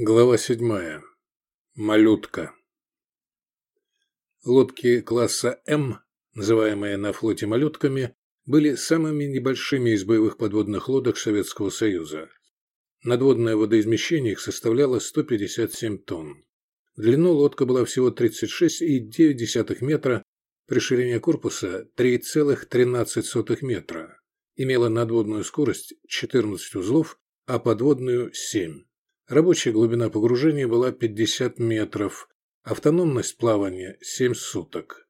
Глава седьмая. Малютка. Лодки класса М, называемые на флоте малютками, были самыми небольшими из боевых подводных лодок Советского Союза. Надводное водоизмещение их составляло 157 тонн. В длину лодка была всего 36,9 метра, при ширине корпуса 3,13 метра, имела надводную скорость 14 узлов, а подводную – 7. Рабочая глубина погружения была 50 метров, автономность плавания – 7 суток.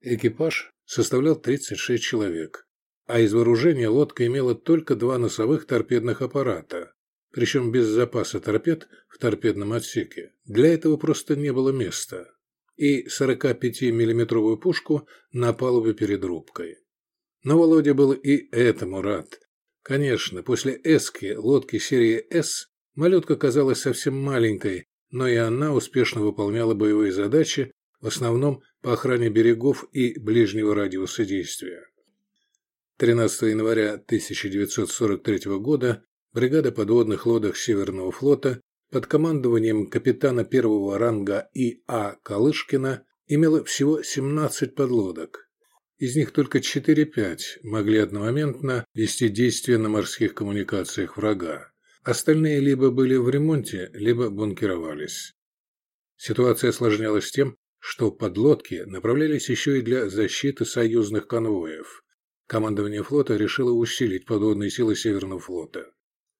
Экипаж составлял 36 человек, а из вооружения лодка имела только два носовых торпедных аппарата, причем без запаса торпед в торпедном отсеке. Для этого просто не было места. И 45-миллиметровую пушку на палубе перед рубкой. Но Володя был и этому рад. Конечно, после «Эски» лодки серии «С» Малютка казалась совсем маленькой, но и она успешно выполняла боевые задачи, в основном по охране берегов и ближнего радиуса действия. 13 января 1943 года бригада подводных лодок Северного флота под командованием капитана первого ранга И.А. Калышкина имела всего 17 подлодок. Из них только 4-5 могли одномоментно вести действия на морских коммуникациях врага. Остальные либо были в ремонте, либо бункеровались. Ситуация осложнялась тем, что подлодки направлялись еще и для защиты союзных конвоев. Командование флота решило усилить подводные силы Северного флота.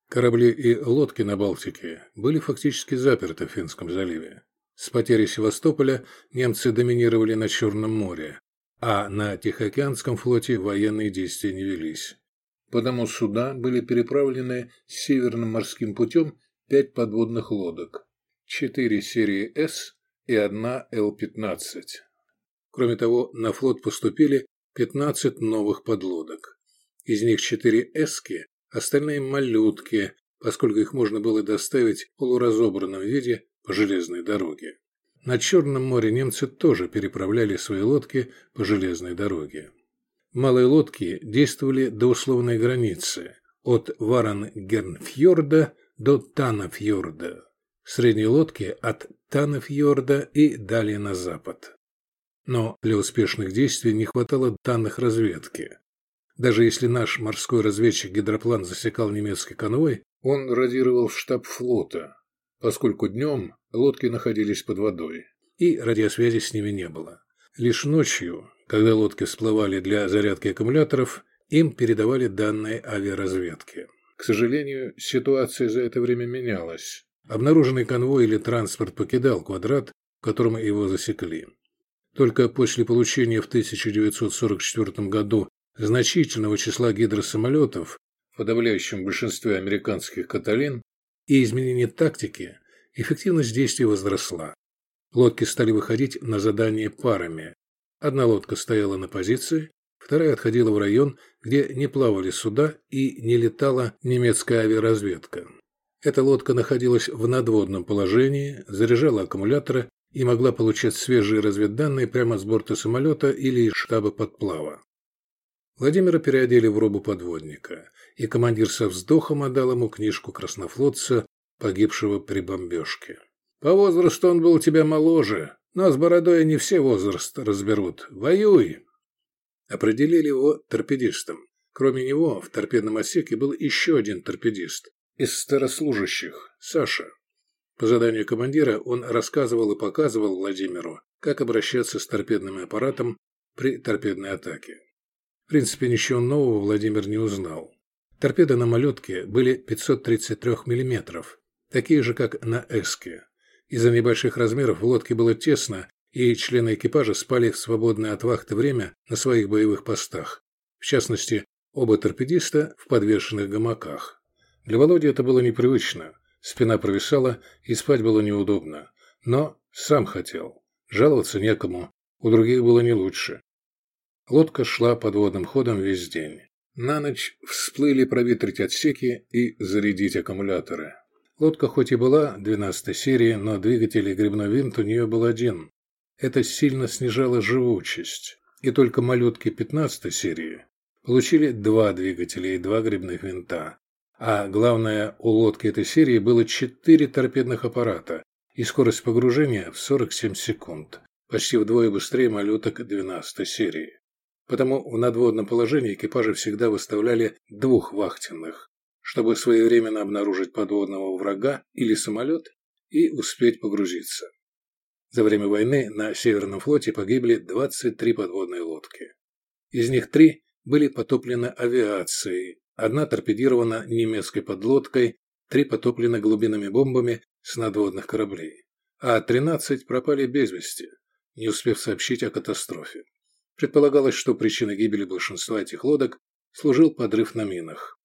Корабли и лодки на Балтике были фактически заперты в Финском заливе. С потерей Севастополя немцы доминировали на Черном море, а на Тихоокеанском флоте военные действия не велись. Потому сюда были переправлены северным морским путем пять подводных лодок, четыре серии «С» и одна Л-15. Кроме того, на флот поступили 15 новых подлодок. Из них четыре «Эски», остальные «малютки», поскольку их можно было доставить в полуразобранном виде по железной дороге. На Черном море немцы тоже переправляли свои лодки по железной дороге. Малые лодки действовали до условной границы от Варангернфьорда до Танафьорда. Средние лодки от Танафьорда и далее на запад. Но для успешных действий не хватало данных разведки. Даже если наш морской разведчик-гидроплан засекал немецкий конвой, он радировал в штаб флота, поскольку днем лодки находились под водой, и радиосвязи с ними не было. Лишь ночью когда лодки всплывали для зарядки аккумуляторов, им передавали данные авиаразведки. К сожалению, ситуация за это время менялась. Обнаруженный конвой или транспорт покидал квадрат, в котором его засекли. Только после получения в 1944 году значительного числа гидросамолетов, в подавляющем большинстве американских «Каталин», и изменения тактики, эффективность действий возросла. Лодки стали выходить на задание парами, Одна лодка стояла на позиции, вторая отходила в район, где не плавали суда и не летала немецкая авиаразведка. Эта лодка находилась в надводном положении, заряжала аккумуляторы и могла получать свежие разведданные прямо с борта самолета или из штаба подплава. Владимира переодели в робу подводника, и командир со вздохом отдал ему книжку краснофлотца, погибшего при бомбежке. «По возрасту он был тебя моложе, но с бородой не все возраст разберут. Воюй!» Определили его торпедистом. Кроме него, в торпедном отсеке был еще один торпедист. Из старослужащих, Саша. По заданию командира он рассказывал и показывал Владимиру, как обращаться с торпедным аппаратом при торпедной атаке. В принципе, ничего нового Владимир не узнал. Торпеды на малютке были 533 мм, такие же, как на «Эске». Из-за небольших размеров в лодке было тесно, и члены экипажа спали в свободное от вахты время на своих боевых постах. В частности, оба торпедиста в подвешенных гамаках. Для Володи это было непривычно. Спина провисала, и спать было неудобно. Но сам хотел. Жаловаться некому, у других было не лучше. Лодка шла подводным ходом весь день. На ночь всплыли проветрить отсеки и зарядить аккумуляторы. Лодка хоть и была 12 серии, но двигатель и грибной винт у нее был один. Это сильно снижало живучесть. И только малютки 15 серии получили два двигателя и два грибных винта, А главное, у лодки этой серии было четыре торпедных аппарата и скорость погружения в 47 секунд, почти вдвое быстрее малюток 12 серии. Потому в надводном положении экипажи всегда выставляли двух вахтенных, чтобы своевременно обнаружить подводного врага или самолет и успеть погрузиться. За время войны на Северном флоте погибли 23 подводные лодки. Из них три были потоплены авиацией, одна торпедирована немецкой подлодкой, три потоплены глубинными бомбами с надводных кораблей, а 13 пропали без вести, не успев сообщить о катастрофе. Предполагалось, что причиной гибели большинства этих лодок служил подрыв на минах.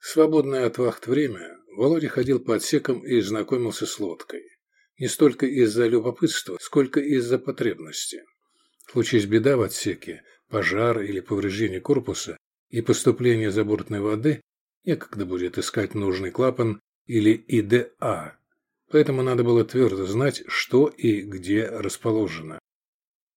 Свободное от вахт время Володя ходил по отсекам и знакомился с лодкой. Не столько из-за любопытства, сколько из-за потребности. Случись беда в отсеке, пожар или повреждение корпуса и поступление забортной воды, некогда будет искать нужный клапан или ИДА. Поэтому надо было твердо знать, что и где расположено.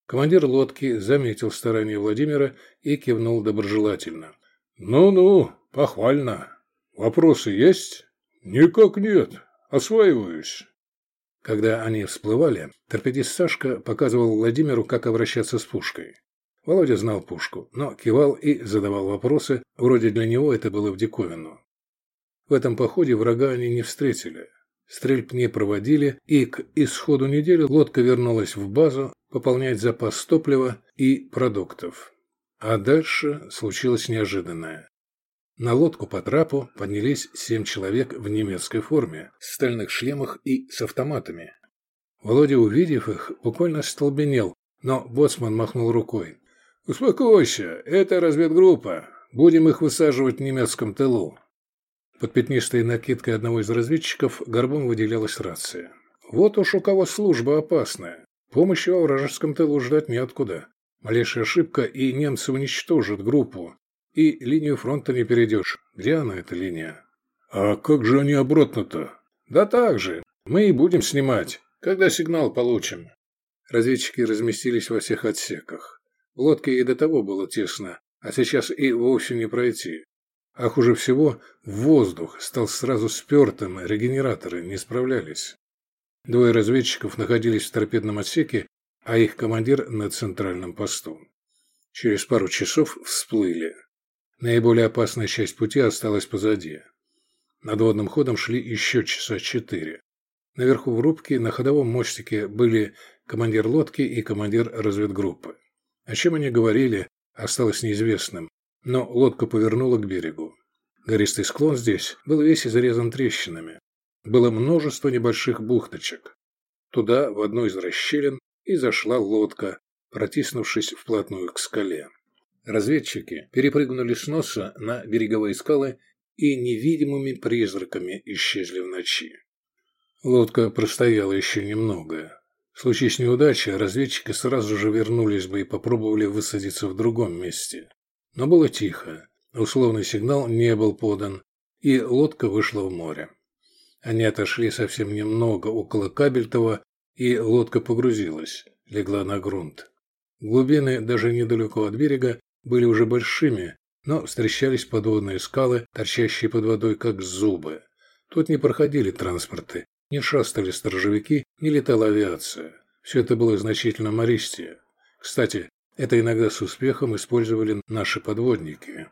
Командир лодки заметил старания Владимира и кивнул доброжелательно. «Ну-ну, похвально. Вопросы есть?» «Никак нет. Осваиваюсь». Когда они всплывали, торпедист Сашка показывал Владимиру, как обращаться с пушкой. Володя знал пушку, но кивал и задавал вопросы, вроде для него это было в диковину. В этом походе врага они не встретили. Стрельб не проводили, и к исходу недели лодка вернулась в базу пополнять запас топлива и продуктов. А дальше случилось неожиданное. На лодку по трапу поднялись семь человек в немецкой форме, в стальных шлемах и с автоматами. Володя, увидев их, буквально столбенел, но боцман махнул рукой. «Успокойся, это разведгруппа. Будем их высаживать в немецком тылу». Под пятнистой накидкой одного из разведчиков горбом выделялась рация. «Вот уж у кого служба опасная. Помощи во вражеском тылу ждать неоткуда. Малейшая ошибка, и немцы уничтожат группу. И линию фронта не перейдешь. Где она, эта линия?» «А как же они обратно-то?» «Да так же. Мы и будем снимать, когда сигнал получим». Разведчики разместились во всех отсеках. В лодке и до того было тесно, а сейчас и вовсе не пройти. А хуже всего, воздух стал сразу спертым, регенераторы не справлялись. Двое разведчиков находились в торпедном отсеке, а их командир на центральном посту. Через пару часов всплыли. Наиболее опасная часть пути осталась позади. Надводным ходом шли еще часа четыре. Наверху в рубке на ходовом мостике были командир лодки и командир разведгруппы. О чем они говорили, осталось неизвестным, но лодка повернула к берегу. Гористый склон здесь был весь изрезан трещинами. Было множество небольших бухточек. Туда, в одну из расщелин, и зашла лодка, протиснувшись вплотную к скале. Разведчики перепрыгнули с носа на береговые скалы и невидимыми призраками исчезли в ночи. Лодка простояла еще немного, в случае с неудачей разведчики сразу же вернулись бы и попробовали высадиться в другом месте. Но было тихо, условный сигнал не был подан, и лодка вышла в море. Они отошли совсем немного около Кабельтова, и лодка погрузилась, легла на грунт. Глубины даже недалеко от берега были уже большими, но встречались подводные скалы, торчащие под водой как зубы. Тут не проходили транспорты, не шастали сторожевики, не летала авиация. Все это было значительно мористее. Кстати, это иногда с успехом использовали наши подводники.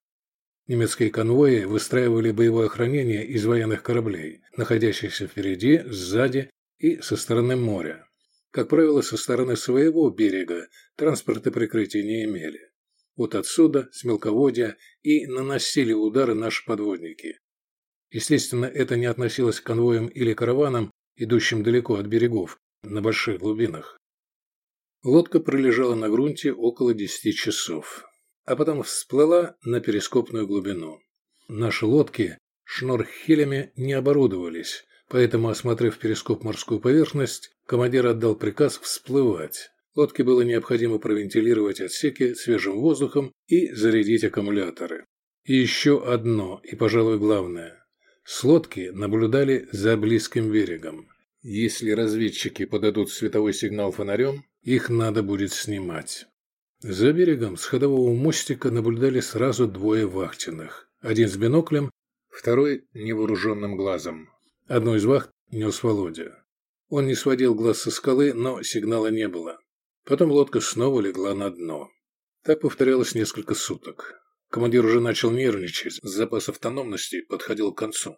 Немецкие конвои выстраивали боевое охранение из военных кораблей, находящихся впереди, сзади и со стороны моря. Как правило, со стороны своего берега транспорты прикрытия не имели. Вот отсюда, с мелководья, и наносили удары наши подводники. Естественно, это не относилось к конвоям или караванам, идущим далеко от берегов, на больших глубинах. Лодка пролежала на грунте около десяти часов, а потом всплыла на перископную глубину. Наши лодки шнорхелями не оборудовались, поэтому, осмотрев перископ морскую поверхность, командир отдал приказ всплывать. Лодке было необходимо провентилировать отсеки свежим воздухом и зарядить аккумуляторы. И еще одно, и, пожалуй, главное. С лодки наблюдали за близким берегом. Если разведчики подадут световой сигнал фонарем, их надо будет снимать. За берегом с ходового мостика наблюдали сразу двое вахтенных. Один с биноклем, второй – невооруженным глазом. Одну из вахт нес Володя. Он не сводил глаз со скалы, но сигнала не было. Потом лодка снова легла на дно. Так повторялось несколько суток. Командир уже начал нервничать, запас автономности подходил к концу.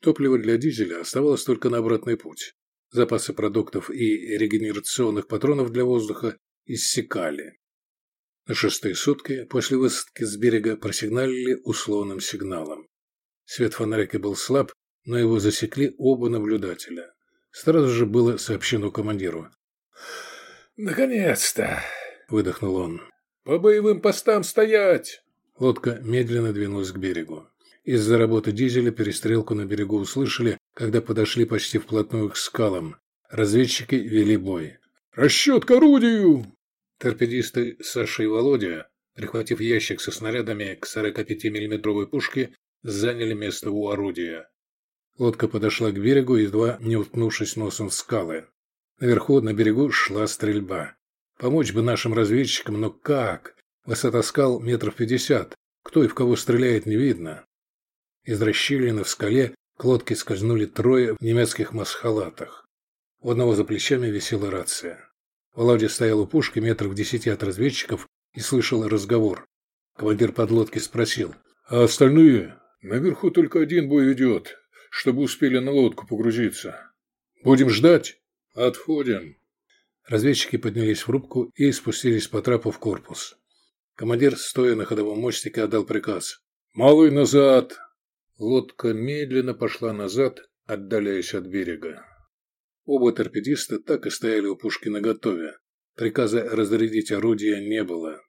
Топливо для дизеля оставалось только на обратный путь. Запасы продуктов и регенерационных патронов для воздуха иссякали. На шестые сутки после высадки с берега просигналили условным сигналом. Свет фонарика был слаб, но его засекли оба наблюдателя. Сразу же было сообщено командиру. «Наконец-то!» – выдохнул он. «По боевым постам стоять!» Лодка медленно двинулась к берегу. Из-за работы дизеля перестрелку на берегу услышали, когда подошли почти вплотную к скалам. Разведчики вели бой. «Расчет к орудию!» Торпедисты Саша и Володя, прихватив ящик со снарядами к 45 миллиметровой пушке, заняли место у орудия. Лодка подошла к берегу, едва не уткнувшись носом в скалы. Наверху, на берегу, шла стрельба. Помочь бы нашим разведчикам, но как? Высота скал метров пятьдесят. Кто и в кого стреляет, не видно. Из расщелины в скале к лодке скользнули трое в немецких масхалатах. У одного за плечами висела рация. Володя стоял у пушки метров в десяти от разведчиков и слышал разговор. Командир подлодки спросил. «А остальные? Наверху только один бой идет чтобы успели на лодку погрузиться. Будем ждать? Отходим. Разведчики поднялись в рубку и спустились по трапу в корпус. Командир, стоя на ходовом мостике, отдал приказ. «Малый назад!» Лодка медленно пошла назад, отдаляясь от берега. Оба торпедиста так и стояли у пушки наготове. Приказа разрядить орудие не было.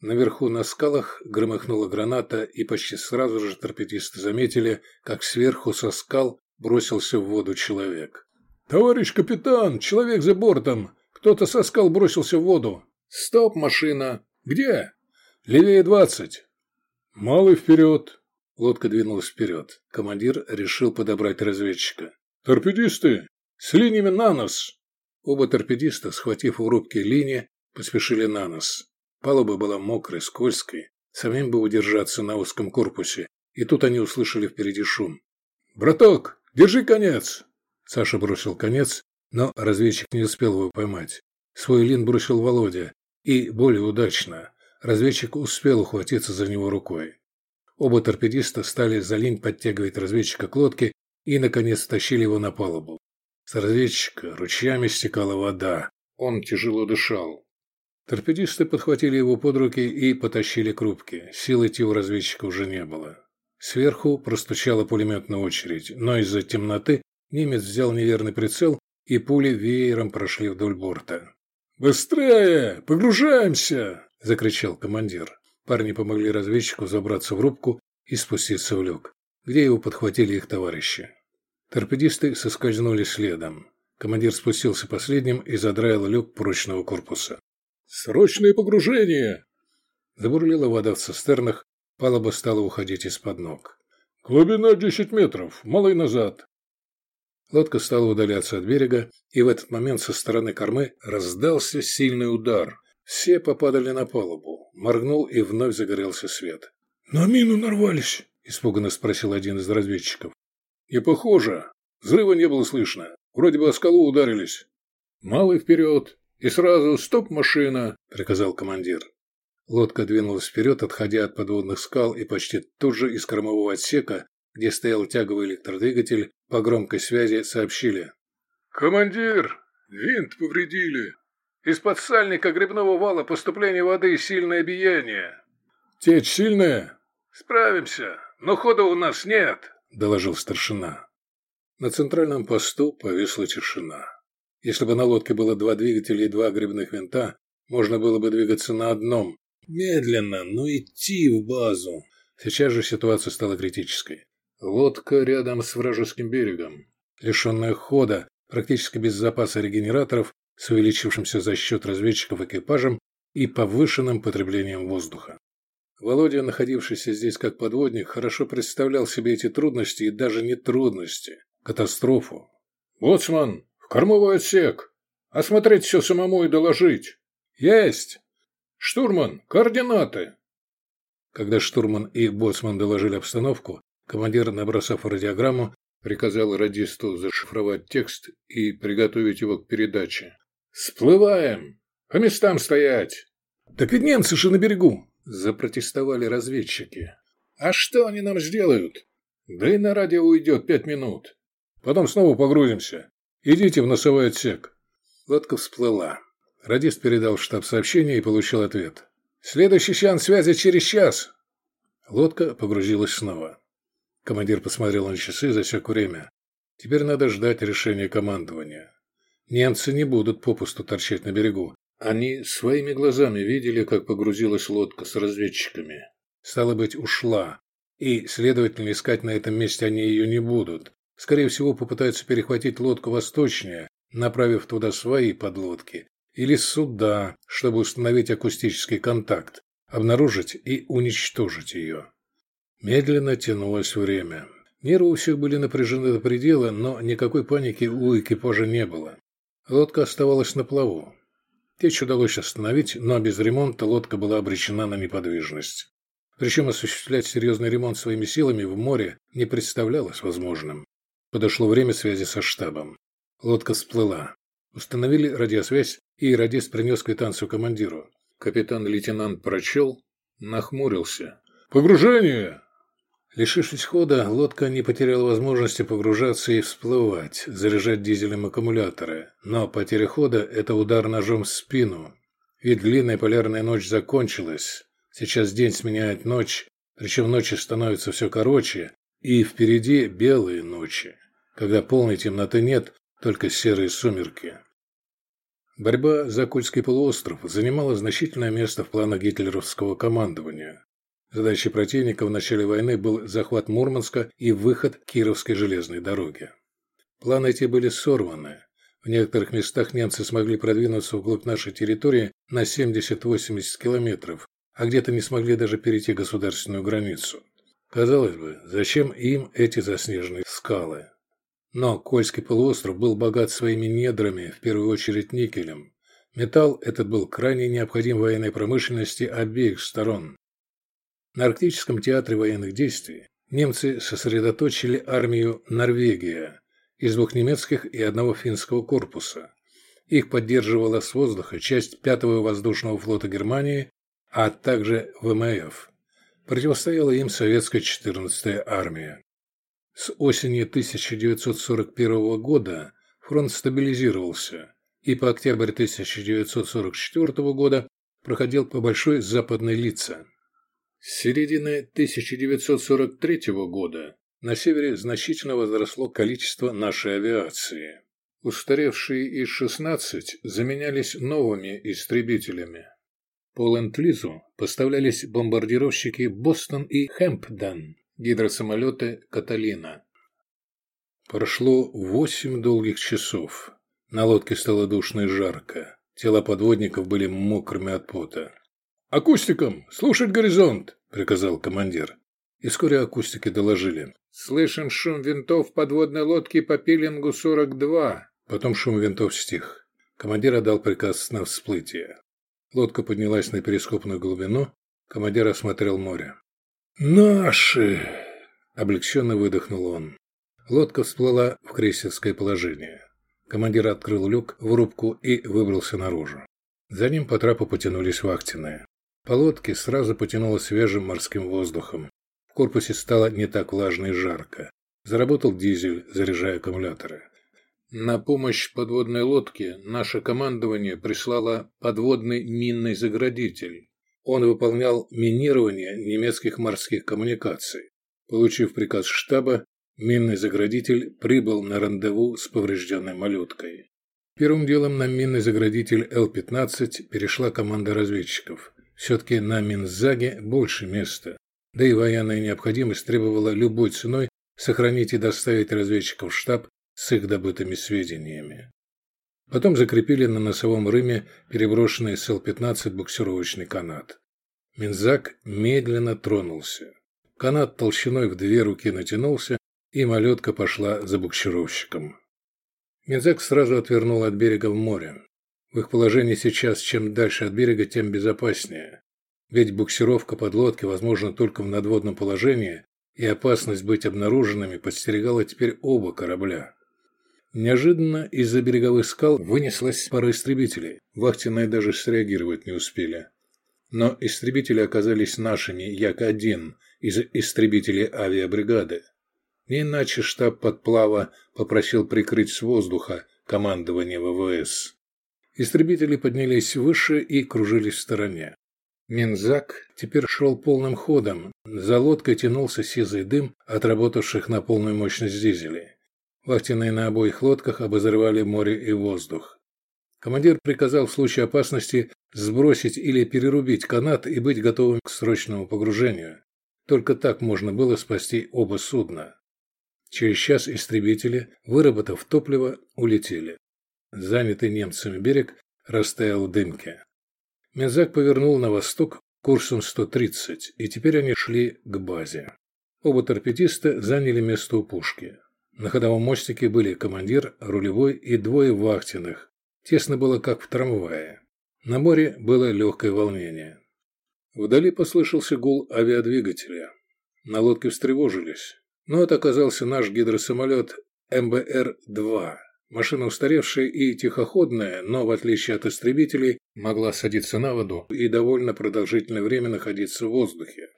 Наверху на скалах громыхнула граната, и почти сразу же торпедисты заметили, как сверху со скал бросился в воду человек. «Товарищ капитан, человек за бортом! Кто-то со скал бросился в воду!» «Стоп, машина! Где?» «Левее двадцать!» «Малый вперед!» Лодка двинулась вперед. Командир решил подобрать разведчика. «Торпедисты! С линиями на нос!» Оба торпедиста, схватив у линии, поспешили на нос. Палуба была мокрой, скользкой, самим бы удержаться на узком корпусе, и тут они услышали впереди шум. «Браток, держи конец!» Саша бросил конец, но разведчик не успел его поймать. Свой лин бросил Володя, и более удачно. Разведчик успел ухватиться за него рукой. Оба торпедиста стали за линь подтягивать разведчика к лодке и, наконец, тащили его на палубу. С разведчика ручьями стекала вода. Он тяжело дышал. Торпедисты подхватили его под руки и потащили к рубке. Сил идти у разведчика уже не было. Сверху простучала пулеметная очередь, но из-за темноты немец взял неверный прицел, и пули веером прошли вдоль борта. «Быстрее! Погружаемся!» – закричал командир. Парни помогли разведчику забраться в рубку и спуститься в люк, где его подхватили их товарищи. Торпедисты соскользнули следом. Командир спустился последним и задраил люк прочного корпуса. «Срочное погружение!» Забурлила вода в цистернах, палуба стала уходить из-под ног. «Глубина десять метров, малый назад!» Лодка стала удаляться от берега, и в этот момент со стороны кормы раздался сильный удар. Все попадали на палубу. Моргнул, и вновь загорелся свет. «На мину нарвались!» – испуганно спросил один из разведчиков. «Не похоже. Взрыва не было слышно. Вроде бы о скалу ударились. Малый вперед!» «И сразу стоп, машина!» – приказал командир. Лодка двинулась вперед, отходя от подводных скал, и почти тут же из кормового отсека, где стоял тяговый электродвигатель, по громкой связи сообщили. «Командир, винт повредили. Из-под сальника грибного вала поступление воды сильное биение». «Течь сильная?» «Справимся, но хода у нас нет», – доложил старшина. На центральном посту повисла тишина. Если бы на лодке было два двигателя и два грибных винта, можно было бы двигаться на одном. Медленно, но идти в базу. Сейчас же ситуация стала критической. Лодка рядом с вражеским берегом. Лишенная хода, практически без запаса регенераторов, с увеличившимся за счет разведчиков экипажем и повышенным потреблением воздуха. Володя, находившийся здесь как подводник, хорошо представлял себе эти трудности и даже не трудности, катастрофу. «Боцман, в кормовой отсек. Осмотреть все самому и доложить. Есть. Штурман, координаты. Когда штурман и боцман доложили обстановку, Командир, набросав радиограмму, приказал радисту зашифровать текст и приготовить его к передаче. «Сплываем! По местам стоять!» «Так ведь немцы же на берегу!» – запротестовали разведчики. «А что они нам сделают?» «Да и на радио уйдет пять минут. Потом снова погрузимся. Идите в носовой отсек». Лодка всплыла. Радист передал штаб сообщение и получил ответ. «Следующий сеанс связи через час!» Лодка погрузилась снова. Командир посмотрел на часы, засек время. Теперь надо ждать решения командования. Немцы не будут попусту торчать на берегу. Они своими глазами видели, как погрузилась лодка с разведчиками. Стало быть, ушла. И, следовательно, искать на этом месте они ее не будут. Скорее всего, попытаются перехватить лодку восточнее, направив туда свои подлодки. Или суда, чтобы установить акустический контакт, обнаружить и уничтожить ее. Медленно тянулось время. Нервы у всех были напряжены до предела, но никакой паники у экипажа не было. Лодка оставалась на плаву. Течь удалось остановить, но без ремонта лодка была обречена на неподвижность. Причем осуществлять серьезный ремонт своими силами в море не представлялось возможным. Подошло время связи со штабом. Лодка всплыла. Установили радиосвязь, и радист принес квитанцию командиру. Капитан-лейтенант прочел, нахмурился. «Погружение!» Лишившись хода, лодка не потеряла возможности погружаться и всплывать, заряжать дизелем аккумуляторы. Но потеря хода – это удар ножом в спину. Ведь длинная полярная ночь закончилась. Сейчас день сменяет ночь, причем ночи становятся все короче, и впереди белые ночи, когда полной темноты нет, только серые сумерки. Борьба за Кольский полуостров занимала значительное место в планах гитлеровского командования. Задачей противника в начале войны был захват Мурманска и выход Кировской железной дороге. Планы эти были сорваны. В некоторых местах немцы смогли продвинуться вглубь нашей территории на 70-80 километров, а где-то не смогли даже перейти государственную границу. Казалось бы, зачем им эти заснеженные скалы? Но Кольский полуостров был богат своими недрами, в первую очередь никелем. Металл этот был крайне необходим военной промышленности обеих сторон. На Арктическом театре военных действий немцы сосредоточили армию Норвегия из двух немецких и одного финского корпуса. Их поддерживала с воздуха часть 5-го воздушного флота Германии, а также ВМФ. Противостояла им советская 14-я армия. С осени 1941 года фронт стабилизировался, и по октябрь 1944 года проходил по Большой Западной Лица. С середины 1943 года на севере значительно возросло количество нашей авиации. Устаревшие И-16 заменялись новыми истребителями. По Ленд-Лизу поставлялись бомбардировщики «Бостон» и «Хэмпден», гидросамолеты «Каталина». Прошло восемь долгих часов. На лодке стало душно и жарко. Тела подводников были мокрыми от пота. «Акустикам! Слушать горизонт!» – приказал командир. И вскоре акустики доложили. «Слышен шум винтов подводной лодки по пилингу 42». Потом шум винтов стих. Командир отдал приказ на всплытие. Лодка поднялась на перископную глубину. Командир осмотрел море. «Наши!» – облегченно выдохнул он. Лодка всплыла в крейсерское положение. Командир открыл люк в рубку и выбрался наружу. За ним по трапу потянулись вахтенные. По лодке сразу потянуло свежим морским воздухом. В корпусе стало не так влажно и жарко. Заработал дизель, заряжая аккумуляторы. На помощь подводной лодке наше командование прислало подводный минный заградитель. Он выполнял минирование немецких морских коммуникаций. Получив приказ штаба, минный заградитель прибыл на рандеву с поврежденной малюткой. Первым делом на минный заградитель Л-15 перешла команда разведчиков. Все-таки на Минзаге больше места, да и военная необходимость требовала любой ценой сохранить и доставить разведчиков в штаб с их добытыми сведениями. Потом закрепили на носовом рыме переброшенный с Л-15 буксировочный канат. Минзак медленно тронулся. Канат толщиной в две руки натянулся, и малютка пошла за буксировщиком. Минзак сразу отвернул от берега в море. В их положении сейчас чем дальше от берега, тем безопаснее. Ведь буксировка подлодки возможна только в надводном положении и опасность быть обнаруженными подстерегала теперь оба корабля. Неожиданно из-за береговых скал вынеслась пара истребителей. Вахтенные даже среагировать не успели. Но истребители оказались нашими, Як-1, из истребителей авиабригады. Не иначе штаб подплава попросил прикрыть с воздуха командование ВВС. Истребители поднялись выше и кружились в стороне. Минзак теперь шел полным ходом. За лодкой тянулся сизый дым от работавших на полную мощность дизелей. Вахтенные на обоих лодках обозревали море и воздух. Командир приказал в случае опасности сбросить или перерубить канат и быть готовым к срочному погружению. Только так можно было спасти оба судна. Через час истребители, выработав топливо, улетели. Занятый немцами берег растаял в дымке. Мензак повернул на восток курсом 130, и теперь они шли к базе. Оба торпедиста заняли место у пушки. На ходовом мостике были командир, рулевой и двое вахтенных. Тесно было, как в трамвае. На море было легкое волнение. Вдали послышался гул авиадвигателя. На лодке встревожились. Но это оказался наш гидросамолет МБР-2. Машина устаревшая и тихоходная, но, в отличие от истребителей, могла садиться на воду и довольно продолжительное время находиться в воздухе.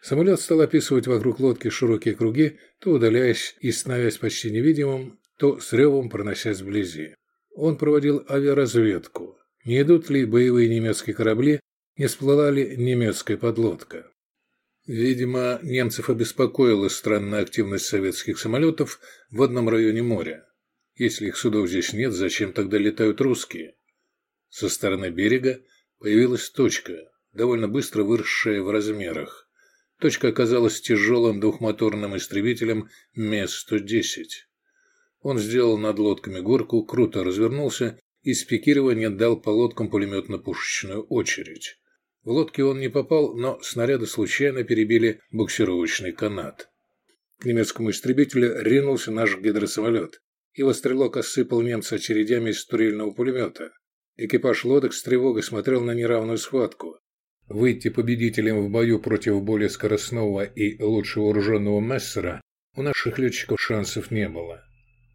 Самолет стал описывать вокруг лодки широкие круги, то удаляясь и становясь почти невидимым, то с ревом проносясь вблизи. Он проводил авиаразведку. Не идут ли боевые немецкие корабли, не всплыла ли немецкая подлодка. Видимо, немцев обеспокоила странная активность советских самолетов в одном районе моря. Если их судов здесь нет, зачем тогда летают русские? Со стороны берега появилась точка, довольно быстро выросшая в размерах. Точка оказалась тяжелым двухмоторным истребителем МЕС-110. Он сделал над лодками горку, круто развернулся и с пикирования дал по лодкам пулеметно-пушечную очередь. В лодке он не попал, но снаряды случайно перебили буксировочный канат. К немецкому истребителю ринулся наш гидросамолет. Его стрелок осыпал немца очередями из турельного пулемета. Экипаж лодок с тревогой смотрел на неравную схватку. Выйти победителем в бою против более скоростного и лучше вооруженного Мессера у наших летчиков шансов не было.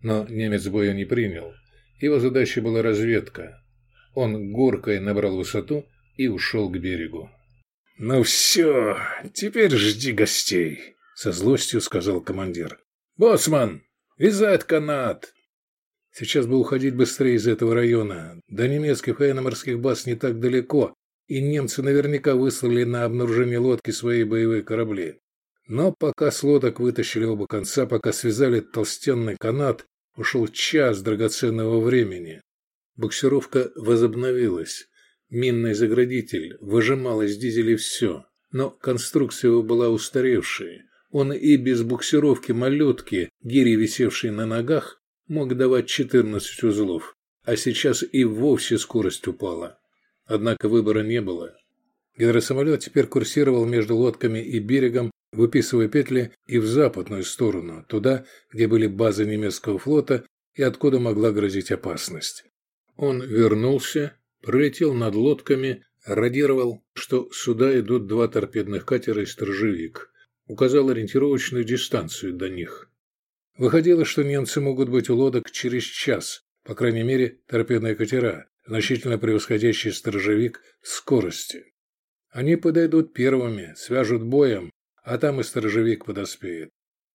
Но немец боя не принял. Его задача была разведка. Он горкой набрал высоту и ушел к берегу. «Ну все, теперь жди гостей», — со злостью сказал командир. «Боссман, вязать канат!» Сейчас бы уходить быстрее из этого района. До немецких военно-морских баз не так далеко, и немцы наверняка выслали на обнаружение лодки свои боевые корабли. Но пока с лодок вытащили оба конца, пока связали толстенный канат, ушел час драгоценного времени. Буксировка возобновилась. Минный заградитель выжимал из дизелей все, но конструкция его была устаревшей. Он и без буксировки малютки, гири, висевшей на ногах, мог давать 14 узлов, а сейчас и вовсе скорость упала. Однако выбора не было. Гидросамолет теперь курсировал между лодками и берегом, выписывая петли и в западную сторону, туда, где были базы немецкого флота и откуда могла грозить опасность. Он вернулся, пролетел над лодками, радировал, что сюда идут два торпедных катера и сторожевик, указал ориентировочную дистанцию до них. Выходило, что немцы могут быть у лодок через час, по крайней мере, торпедные катера, значительно превосходящие сторожевик скорости. Они подойдут первыми, свяжут боем, а там и сторожевик подоспеет.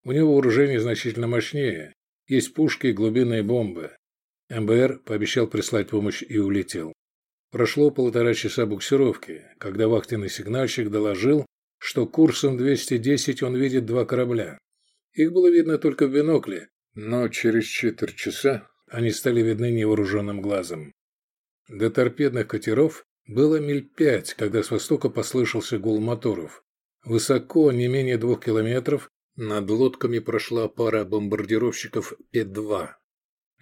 У него вооружение значительно мощнее, есть пушки и глубинные бомбы. МБР пообещал прислать помощь и улетел. Прошло полтора часа буксировки, когда вахтенный сигнальщик доложил, что курсом 210 он видит два корабля. Их было видно только в бинокле, но через четверть часа они стали видны невооруженным глазом. До торпедных катеров было миль пять, когда с востока послышался гул моторов. Высоко, не менее двух километров, над лодками прошла пара бомбардировщиков П-2.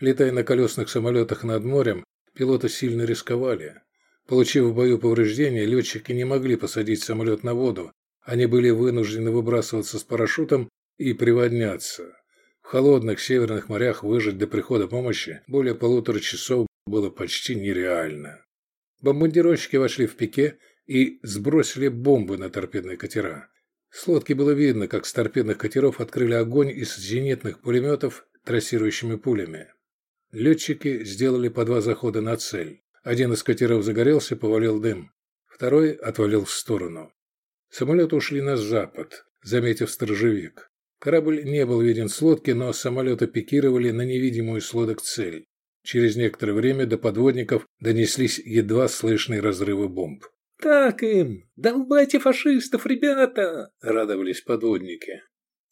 Летая на колесных самолетах над морем, пилоты сильно рисковали. Получив в бою повреждения, летчики не могли посадить самолет на воду. Они были вынуждены выбрасываться с парашютом и приводняться. В холодных северных морях выжить до прихода помощи более полутора часов было почти нереально. Бомбардировщики вошли в пике и сбросили бомбы на торпедные катера. С лодки было видно, как с торпедных катеров открыли огонь из зенитных пулеметов трассирующими пулями. Летчики сделали по два захода на цель. Один из катеров загорелся, повалил дым. Второй отвалил в сторону. Самолеты ушли на запад, заметив сторожевик. Корабль не был виден с лодки, но самолеты пикировали на невидимую с лодок цель. Через некоторое время до подводников донеслись едва слышные разрывы бомб. «Так им! Долбайте фашистов, ребята!» – радовались подводники.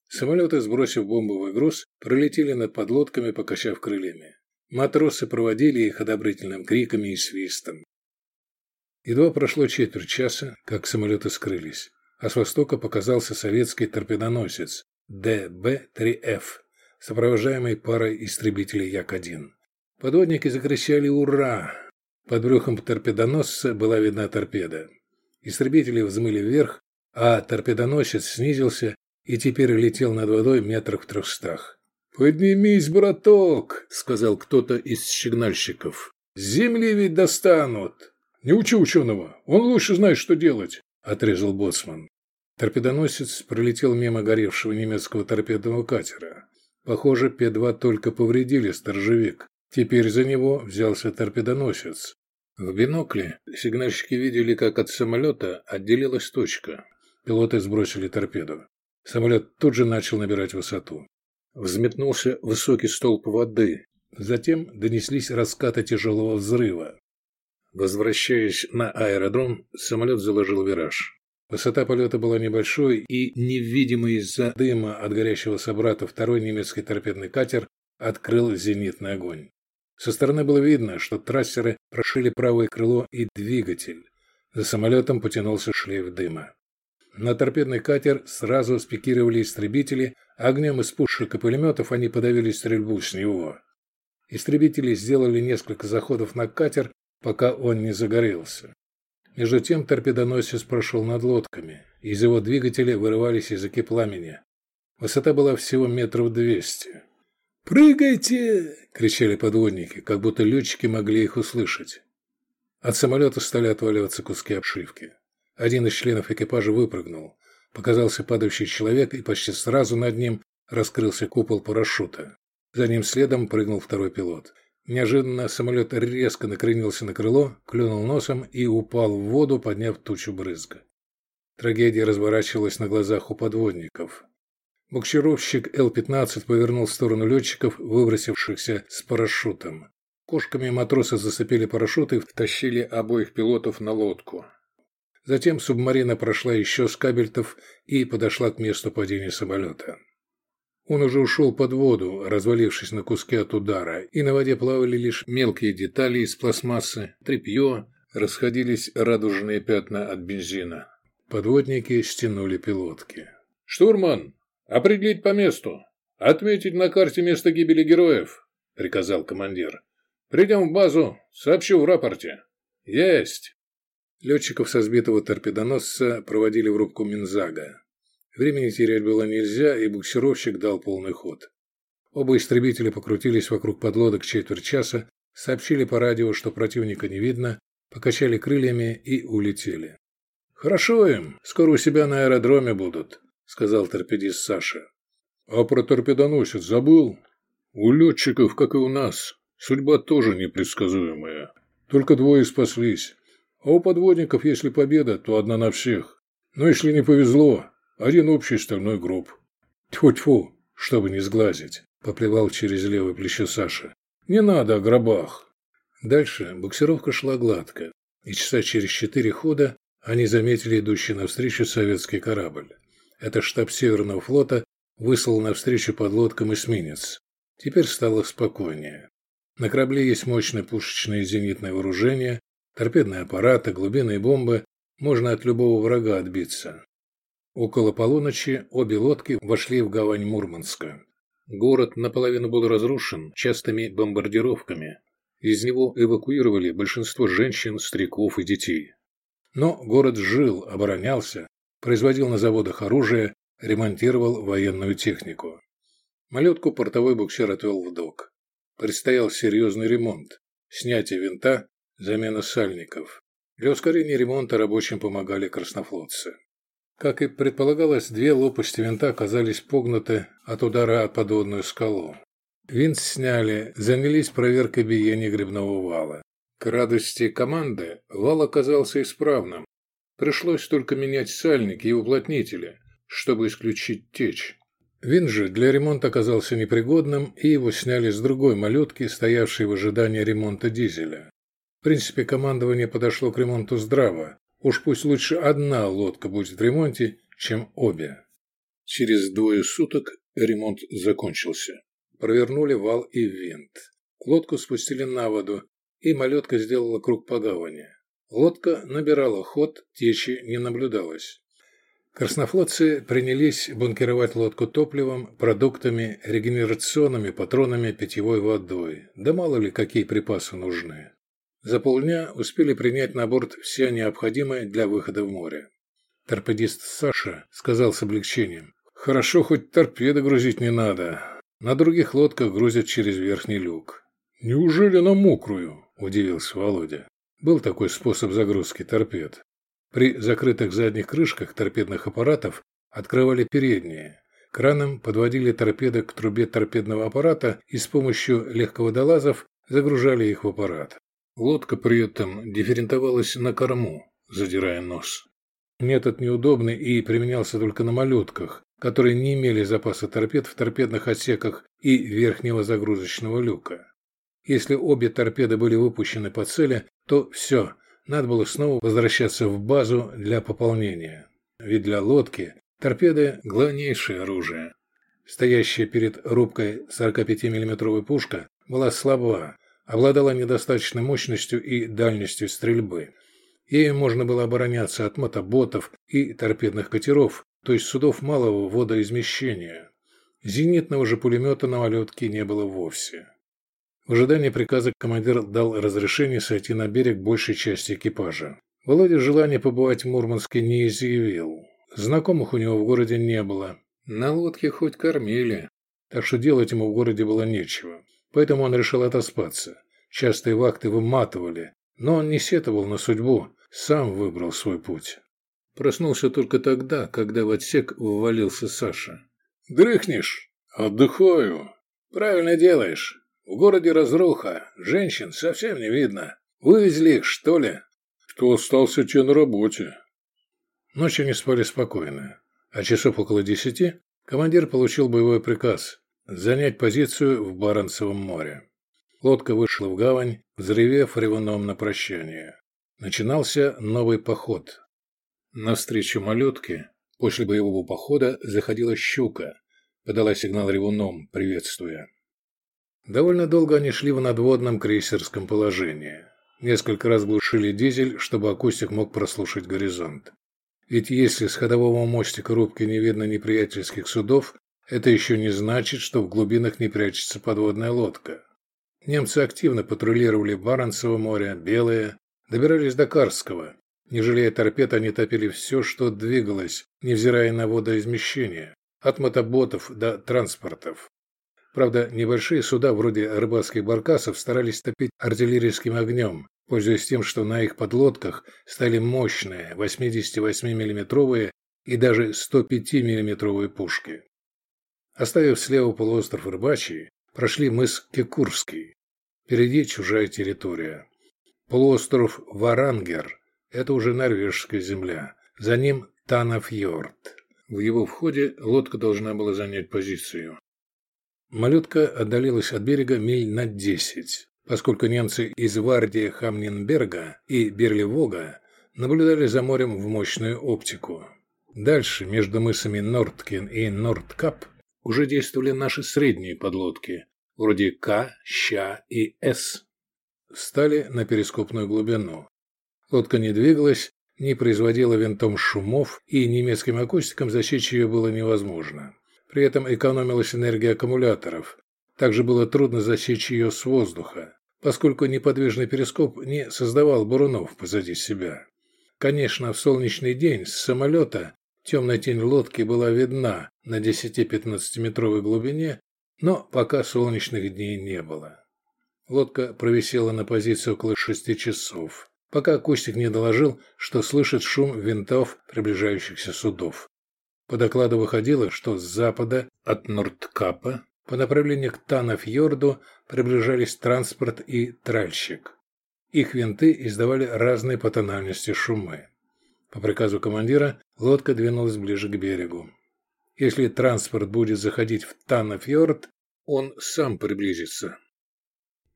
Самолеты, сбросив бомбовый груз, пролетели над подлодками, покачав крыльями. Матросы проводили их одобрительным криками и свистом. Едва прошло четверть часа, как самолеты скрылись, а с востока показался советский торпедоносец ДБ-3Ф, сопровождаемый парой истребителей Як-1. Подводники закричали «Ура!». Под брюхом торпедоносца была видна торпеда. Истребители взмыли вверх, а торпедоносец снизился и теперь летел над водой метрах в трехстах. «Поднимись, браток!» — сказал кто-то из сигнальщиков. «Земли ведь достанут!» «Не учи ученого, он лучше знает, что делать!» — отрезал боцман. Торпедоносец пролетел мимо горевшего немецкого торпедного катера. Похоже, П-2 только повредили сторожевик. Теперь за него взялся торпедоносец. В бинокле сигнальщики видели, как от самолета отделилась точка. Пилоты сбросили торпеду. Самолет тут же начал набирать высоту. Взметнулся высокий столб воды. Затем донеслись раскаты тяжелого взрыва. Возвращаясь на аэродром, самолет заложил вираж. Высота полета была небольшой, и невидимый из-за дыма от горящего собрата второй немецкий торпедный катер открыл зенитный огонь. Со стороны было видно, что трассеры прошили правое крыло и двигатель. За самолетом потянулся шлейф дыма. На торпедный катер сразу спикировали истребители, огнем из пушек и пулеметов они подавили стрельбу с него. Истребители сделали несколько заходов на катер, пока он не загорелся. Между тем торпедоносец прошел над лодками. Из его двигателя вырывались языки пламени. Высота была всего метров двести. «Прыгайте!» – кричали подводники, как будто летчики могли их услышать. От самолета стали отваливаться куски обшивки. Один из членов экипажа выпрыгнул. Показался падающий человек, и почти сразу над ним раскрылся купол парашюта. За ним следом прыгнул второй пилот. Неожиданно самолет резко накренился на крыло, клюнул носом и упал в воду, подняв тучу брызга. Трагедия разворачивалась на глазах у подводников. Буксировщик Л-15 повернул в сторону летчиков, выбросившихся с парашютом. Кошками матросы зацепили парашюты и втащили обоих пилотов на лодку. Затем субмарина прошла еще с кабельтов и подошла к месту падения самолета. Он уже ушел под воду, развалившись на куски от удара, и на воде плавали лишь мелкие детали из пластмассы, тряпье, расходились радужные пятна от бензина. Подводники стянули пилотки. «Штурман, «Определить по месту. Отметить на карте место гибели героев», — приказал командир. «Придем в базу, сообщу в рапорте». «Есть». Летчиков со сбитого торпедоносца проводили в рубку Минзага. Времени терять было нельзя, и буксировщик дал полный ход. Оба истребителя покрутились вокруг подлодок четверть часа, сообщили по радио, что противника не видно, покачали крыльями и улетели. «Хорошо им, скоро у себя на аэродроме будут», – сказал торпедист Саша. «А про торпедоносец забыл? У летчиков, как и у нас, судьба тоже непредсказуемая. Только двое спаслись. А у подводников, если победа, то одна на всех. Но если не повезло, один общий стальной гроб». «Тьфу-тьфу, чтобы не сглазить», – поплевал через левое плечо Саша. «Не надо о гробах». Дальше буксировка шла гладко, и часа через четыре хода они заметили идущий навстречу советский корабль. Это штаб Северного флота выслал навстречу подлодкам эсминец. Теперь стало спокойнее. На корабле есть мощное пушечное и зенитное вооружение, торпедные аппараты, глубинные бомбы. Можно от любого врага отбиться. Около полуночи обе лодки вошли в гавань Мурманска. Город наполовину был разрушен частыми бомбардировками. Из него эвакуировали большинство женщин, стариков и детей. Но город жил, оборонялся, производил на заводах оружие, ремонтировал военную технику. Малютку портовой буксир отвел в док. Предстоял серьезный ремонт. Снятие винта, замена сальников. Для ускорения ремонта рабочим помогали краснофлотцы. Как и предполагалось, две лопасти винта оказались погнуты от удара о подводную скалу. Винт сняли, занялись проверкой биения грибного вала. К радости команды вал оказался исправным. Пришлось только менять сальники и уплотнители, чтобы исключить течь. Винт же для ремонта оказался непригодным, и его сняли с другой малютки, стоявшей в ожидании ремонта дизеля. В принципе, командование подошло к ремонту здраво. Уж пусть лучше одна лодка будет в ремонте, чем обе. Через двое суток ремонт закончился. Провернули вал и винт. Лодку спустили на воду, и малютка сделала круг по гавани. Лодка набирала ход, течи не наблюдалось. Краснофлотцы принялись бункеровать лодку топливом, продуктами, регенерационными патронами, питьевой водой. Да мало ли какие припасы нужны. За полдня успели принять на борт все необходимое для выхода в море. Торпедист Саша сказал с облегчением. «Хорошо, хоть торпеды грузить не надо. На других лодках грузят через верхний люк». «Неужели на мокрую?» – удивился Володя. Был такой способ загрузки торпед. При закрытых задних крышках торпедных аппаратов открывали передние. Краном подводили торпеды к трубе торпедного аппарата и с помощью легководолазов загружали их в аппарат. Лодка при этом дифферентовалась на корму, задирая нос. Метод неудобный и применялся только на малютках, которые не имели запаса торпед в торпедных отсеках и верхнего загрузочного люка. Если обе торпеды были выпущены по цели, то все, надо было снова возвращаться в базу для пополнения. Ведь для лодки торпеды – главнейшее оружие. Стоящая перед рубкой 45 миллиметровая пушка была слаба, обладала недостаточной мощностью и дальностью стрельбы. Ею можно было обороняться от мотоботов и торпедных катеров, то есть судов малого водоизмещения. Зенитного же пулемета на лодке не было вовсе. В ожидании приказа командир дал разрешение сойти на берег большей части экипажа. Володя желание побывать в Мурманске не изъявил. Знакомых у него в городе не было. На лодке хоть кормили, так что делать ему в городе было нечего. Поэтому он решил отоспаться. Частые вахты выматывали, но он не сетовал на судьбу, сам выбрал свой путь. Проснулся только тогда, когда в отсек ввалился Саша. «Дрыхнешь?» «Отдыхаю». «Правильно делаешь. В городе разруха, женщин совсем не видно. Вывезли их, что ли? Кто остался, те на работе. Ночью не спали спокойно. А часов около десяти командир получил боевой приказ занять позицию в Баренцевом море. Лодка вышла в гавань, взрывев ревуном на прощание. Начинался новый поход. Навстречу малютке после боевого похода заходила щука, подала сигнал ревуном, приветствуя. Довольно долго они шли в надводном крейсерском положении. Несколько раз глушили дизель, чтобы акустик мог прослушать горизонт. Ведь если с ходового мостика рубки не видно неприятельских судов, это еще не значит, что в глубинах не прячется подводная лодка. Немцы активно патрулировали Баренцево море, Белое, добирались до Карского. Не жалея торпед, они топили все, что двигалось, невзирая на водоизмещение, от мотоботов до транспортов. Правда, небольшие суда вроде рыбацких баркасов старались топить артиллерийским огнем, пользуясь тем, что на их подлодках стали мощные 88 миллиметровые и даже 105 миллиметровые пушки. Оставив слева полуостров Рыбачий, прошли мыс Кекурский. Впереди чужая территория. Полуостров Варангер – это уже норвежская земля. За ним Танафьорд. В его входе лодка должна была занять позицию. Малютка отдалилась от берега миль на десять, поскольку немцы из Вардии Хамнинберга и Берлевога наблюдали за морем в мощную оптику. Дальше, между мысами Нордкин и Нордкап, уже действовали наши средние подлодки, вроде К, Ща и С. Встали на перископную глубину. Лодка не двигалась, не производила винтом шумов, и немецким акустикам засечь ее было невозможно. При этом экономилась энергия аккумуляторов. Также было трудно засечь ее с воздуха, поскольку неподвижный перископ не создавал бурунов позади себя. Конечно, в солнечный день с самолета темная тень лодки была видна на 10-15-метровой глубине, но пока солнечных дней не было. Лодка провисела на позиции около шести часов. пока Костик не доложил, что слышит шум винтов приближающихся судов. По докладу выходило, что с запада от Нордкапа по направлению к Танафьорду приближались транспорт и тральщик. Их винты издавали разные по тональности шумы. По приказу командира лодка двинулась ближе к берегу. Если транспорт будет заходить в Танафьорд, он сам приблизится.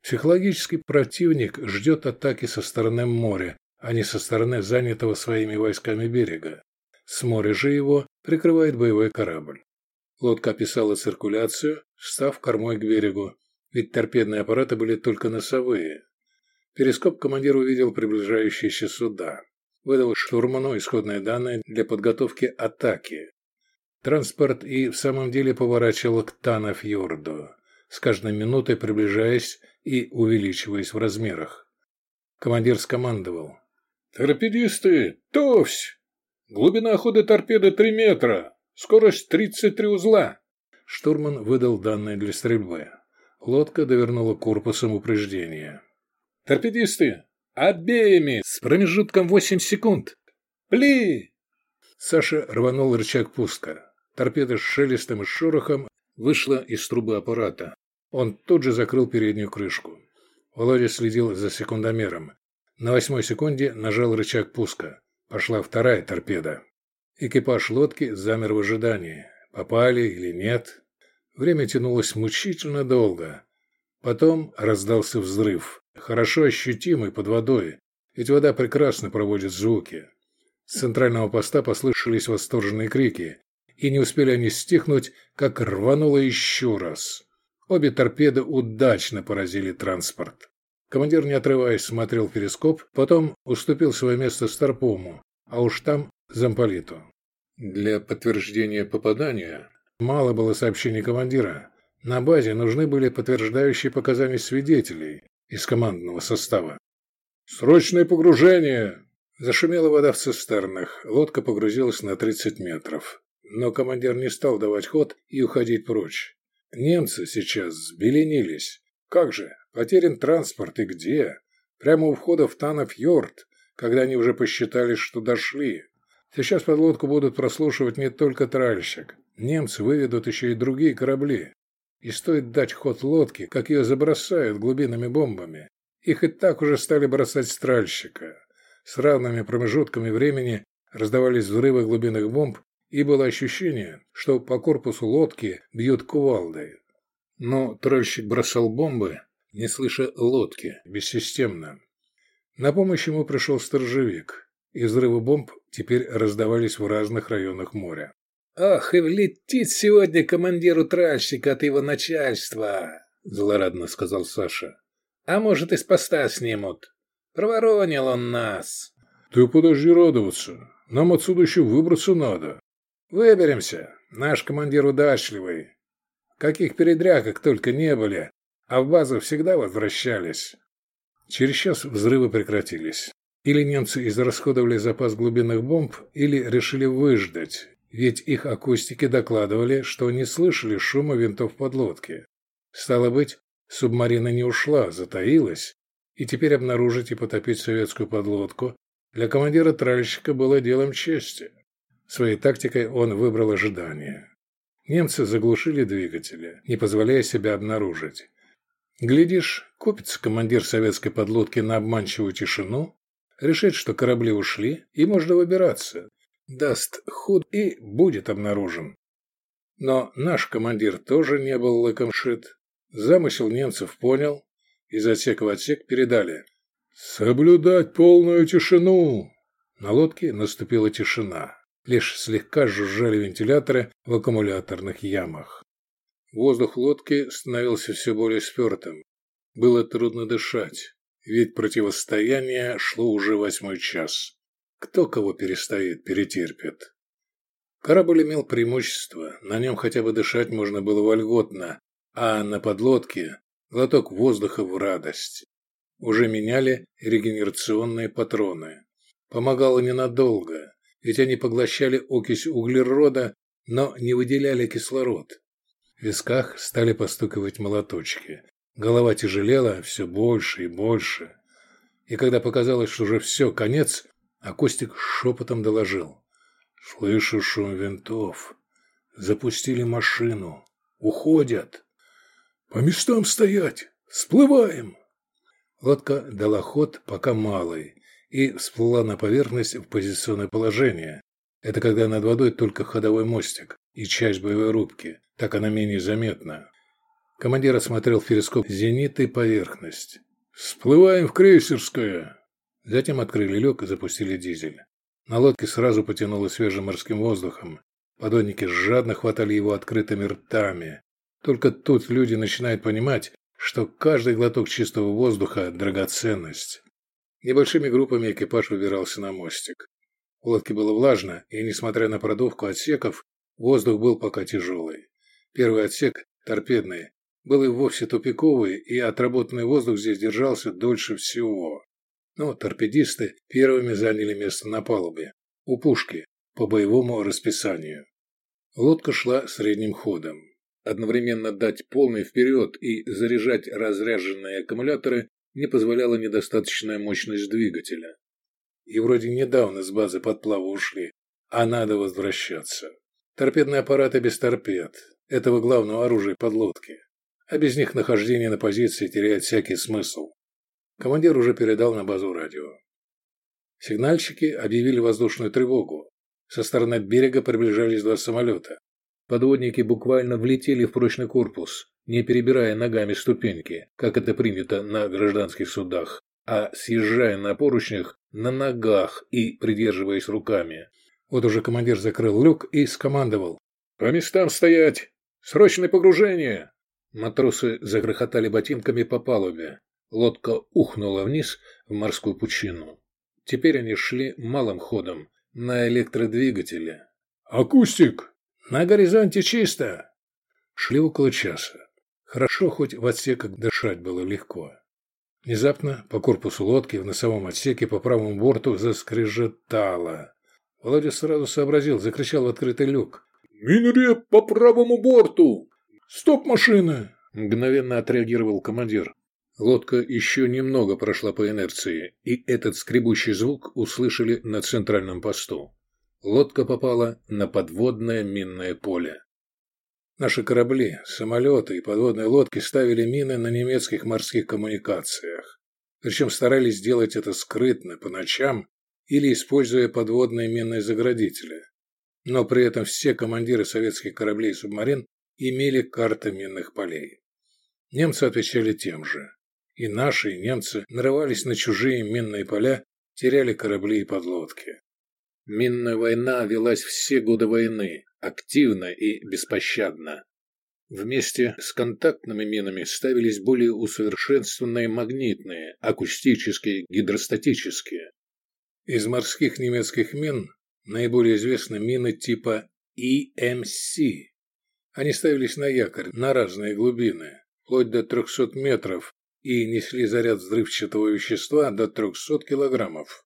Психологический противник ждет атаки со стороны моря, а не со стороны занятого своими войсками берега. С моря же его прикрывает боевой корабль. Лодка описала циркуляцию, встав кормой к берегу, ведь торпедные аппараты были только носовые. Перископ командир увидел приближающиеся суда. Выдал штурману исходные данные для подготовки атаки. Транспорт и в самом деле поворачивал к Танафьорду, с каждой минутой приближаясь и увеличиваясь в размерах. Командир скомандовал. «Торпедисты, товсь! Глубина хода торпеды 3 метра, скорость 33 узла!» Штурман выдал данные для стрельбы. Лодка довернула корпусом упреждения. «Торпедисты, обеими с промежутком 8 секунд! Пли!» Саша рванул рычаг пуска. Торпеда с шелестом и шорохом вышла из трубы аппарата. Он тут же закрыл переднюю крышку. Володя следил за секундомером. На восьмой секунде нажал рычаг пуска. Пошла вторая торпеда. Экипаж лодки замер в ожидании. Попали или нет. Время тянулось мучительно долго. Потом раздался взрыв. Хорошо ощутимый под водой. Ведь вода прекрасно проводит звуки. С центрального поста послышались восторженные крики, и не успели они стихнуть, как рвануло еще раз. Обе торпеды удачно поразили транспорт. Командир, не отрываясь, смотрел перископ, потом уступил свое место Старпому, а уж там замполиту. Для подтверждения попадания мало было сообщений командира. На базе нужны были подтверждающие показания свидетелей из командного состава. «Срочное погружение!» Зашумела вода в цистернах, лодка погрузилась на 30 метров. Но командир не стал давать ход и уходить прочь. Немцы сейчас взбеленились. Как же, потерян транспорт и где? Прямо у входа в Танафьорд, когда они уже посчитали, что дошли. Сейчас под лодку будут прослушивать не только тральщик. Немцы выведут еще и другие корабли. И стоит дать ход лодке, как ее забросают глубинными бомбами. Их и так уже стали бросать с тральщика. С равными промежутками времени раздавались взрывы глубинных бомб, и было ощущение, что по корпусу лодки бьют кувалдой. Но тральщик бросал бомбы, не слыша лодки, бессистемно. На помощь ему пришел сторожевик, и взрывы бомб теперь раздавались в разных районах моря. «Ох, и влетит сегодня командиру тральщика от его начальства!» – злорадно сказал Саша. «А может, и с поста снимут. Проворонил он нас. Ты подожди радоваться. Нам отсюда еще выбраться надо. Выберемся. Наш командир удачливый. Каких передрягок только не были, а в базу всегда возвращались. Через час взрывы прекратились. Или немцы израсходовали запас глубинных бомб, или решили выждать, ведь их акустики докладывали, что не слышали шума винтов подлодки. Стало быть, субмарина не ушла, затаилась, и теперь обнаружить и потопить советскую подлодку для командира тральщика было делом чести. Своей тактикой он выбрал ожидание. Немцы заглушили двигатели, не позволяя себя обнаружить. Глядишь, купится командир советской подлодки на обманчивую тишину, решит, что корабли ушли, и можно выбираться. Даст ход и будет обнаружен. Но наш командир тоже не был лыком шит. Замысел немцев понял, из отсека в отсек передали. «Соблюдать полную тишину!» На лодке наступила тишина. Лишь слегка жужжали вентиляторы в аккумуляторных ямах. Воздух лодки становился все более спертым. Было трудно дышать, ведь противостояние шло уже восьмой час. Кто кого перестоит, перетерпит. Корабль имел преимущество, на нем хотя бы дышать можно было вольготно, а на подлодке Глоток воздуха в радость. Уже меняли регенерационные патроны. Помогало ненадолго, ведь они поглощали окись углерода, но не выделяли кислород. В висках стали постукивать молоточки. Голова тяжелела все больше и больше. И когда показалось, что уже все, конец, а Костик шепотом доложил. «Слышу шум винтов. Запустили машину. Уходят. По местам стоять. Всплываем!» Лодка дала ход пока малый и всплыла на поверхность в позиционное положение. Это когда над водой только ходовой мостик и часть боевой рубки. Так она менее заметна. Командир осмотрел в перископ зенит и поверхность. «Всплываем в крейсерское!» Затем открыли люк и запустили дизель. На лодке сразу потянуло свежим морским воздухом. Подводники жадно хватали его открытыми ртами. Только тут люди начинают понимать, что каждый глоток чистого воздуха – драгоценность. Небольшими группами экипаж выбирался на мостик. В лодке было влажно, и, несмотря на продувку отсеков, воздух был пока тяжелый. Первый отсек, торпедный, был и вовсе тупиковый, и отработанный воздух здесь держался дольше всего. Но торпедисты первыми заняли место на палубе, у пушки, по боевому расписанию. Лодка шла средним ходом. Одновременно дать полный вперед и заряжать разряженные аккумуляторы не позволяла недостаточная мощность двигателя. И вроде недавно с базы подплава ушли, а надо возвращаться. Торпедные аппараты без торпед, этого главного оружия подлодки а без них нахождение на позиции теряет всякий смысл. Командир уже передал на базу радио. Сигнальщики объявили воздушную тревогу. Со стороны берега приближались два самолета. Подводники буквально влетели в прочный корпус, не перебирая ногами ступеньки, как это принято на гражданских судах, а съезжая на поручнях на ногах и придерживаясь руками. Вот уже командир закрыл люк и скомандовал. «По местам стоять! Срочное погружение!» Матросы загрохотали ботинками по палубе. Лодка ухнула вниз в морскую пучину. Теперь они шли малым ходом, на электродвигателе. «Акустик!» «На горизонте чисто!» Шли около часа. Хорошо, хоть в отсеках дышать было легко. Внезапно по корпусу лодки в носовом отсеке по правому борту заскрежетало. Володя сразу сообразил, закричал в открытый люк. «Минреп по правому борту!» «Стоп, машина!» – мгновенно отреагировал командир. Лодка еще немного прошла по инерции, и этот скребущий звук услышали на центральном посту. Лодка попала на подводное минное поле. Наши корабли, самолеты и подводные лодки ставили мины на немецких морских коммуникациях. Причем старались делать это скрытно, по ночам или используя подводные минные заградители. Но при этом все командиры советских кораблей и субмарин имели карты минных полей. Немцы отвечали тем же. И наши, и немцы нарывались на чужие минные поля, теряли корабли и подлодки. Минная война велась все годы войны, активно и беспощадно. Вместе с контактными минами ставились более усовершенствованные магнитные, акустические, гидростатические. Из морских немецких мин наиболее известны мины типа EMC они ставились на якорь на разные глубины, вплоть до 300 метров, и несли заряд взрывчатого вещества до 300 килограммов.